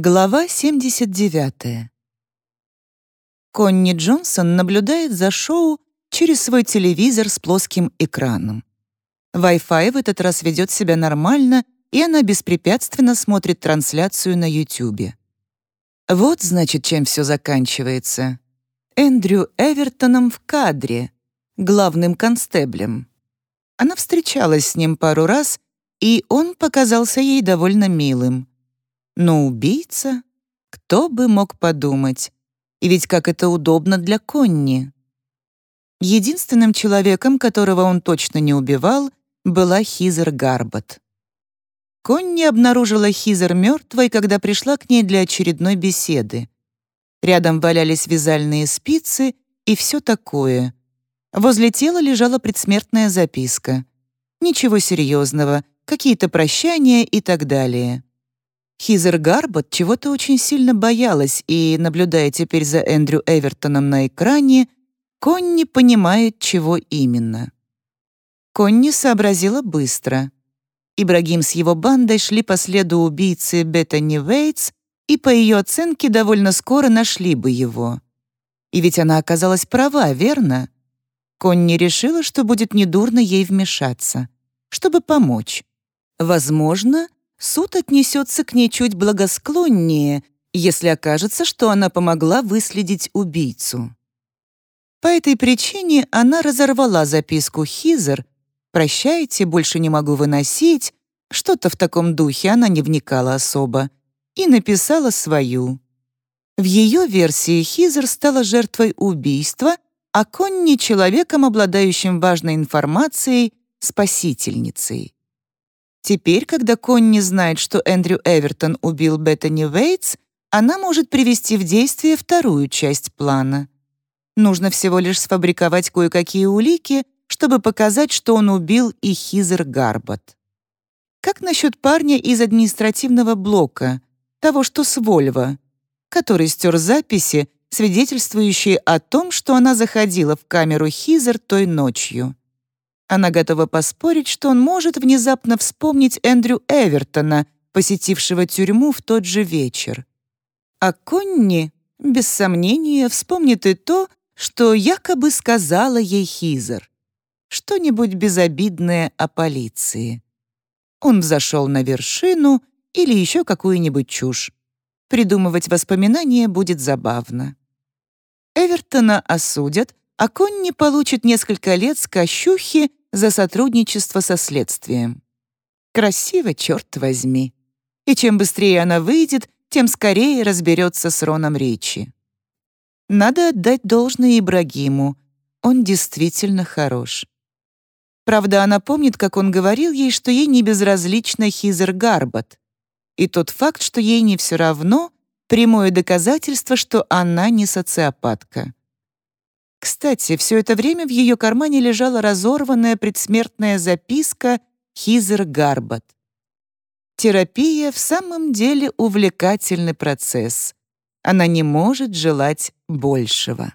Глава 79. Конни Джонсон наблюдает за шоу через свой телевизор с плоским экраном. Wi-Fi в этот раз ведет себя нормально, и она беспрепятственно смотрит трансляцию на YouTube. Вот, значит, чем все заканчивается. Эндрю Эвертоном в кадре, главным констеблем. Она встречалась с ним пару раз, и он показался ей довольно милым. Но убийца? Кто бы мог подумать? И ведь как это удобно для Конни. Единственным человеком, которого он точно не убивал, была Хизер Гарбот. Конни обнаружила Хизер мертвой, когда пришла к ней для очередной беседы. Рядом валялись вязальные спицы и все такое. Возле тела лежала предсмертная записка. Ничего серьезного, какие-то прощания и так далее. Хизер Гарбот чего-то очень сильно боялась, и, наблюдая теперь за Эндрю Эвертоном на экране, Конни понимает, чего именно. Конни сообразила быстро. Ибрагим с его бандой шли по следу убийцы Беттани Вейтс, и, по ее оценке, довольно скоро нашли бы его. И ведь она оказалась права, верно? Конни решила, что будет недурно ей вмешаться, чтобы помочь. Возможно, суд отнесется к ней чуть благосклоннее, если окажется, что она помогла выследить убийцу. По этой причине она разорвала записку Хизер «Прощайте, больше не могу выносить», что-то в таком духе она не вникала особо, и написала свою. В ее версии Хизер стала жертвой убийства, а Конни — человеком, обладающим важной информацией, спасительницей. Теперь, когда Конни знает, что Эндрю Эвертон убил Беттани Вейтс, она может привести в действие вторую часть плана. Нужно всего лишь сфабриковать кое-какие улики, чтобы показать, что он убил и Хизер Гарбот. Как насчет парня из административного блока, того, что с Вольво, который стер записи, свидетельствующие о том, что она заходила в камеру Хизер той ночью? Она готова поспорить, что он может внезапно вспомнить Эндрю Эвертона, посетившего тюрьму в тот же вечер. А Конни, без сомнения, вспомнит и то, что якобы сказала ей Хизер. Что-нибудь безобидное о полиции. Он взошел на вершину или еще какую-нибудь чушь. Придумывать воспоминания будет забавно. Эвертона осудят, а Конни получит несколько лет с кощухи за сотрудничество со следствием. Красиво, черт возьми. И чем быстрее она выйдет, тем скорее разберется с Роном Ричи. Надо отдать должное Ибрагиму. Он действительно хорош. Правда, она помнит, как он говорил ей, что ей не безразлична Хизер Гарбот. И тот факт, что ей не все равно, прямое доказательство, что она не социопатка. Кстати, все это время в ее кармане лежала разорванная предсмертная записка Хизер Гарбот. Терапия в самом деле увлекательный процесс. Она не может желать большего.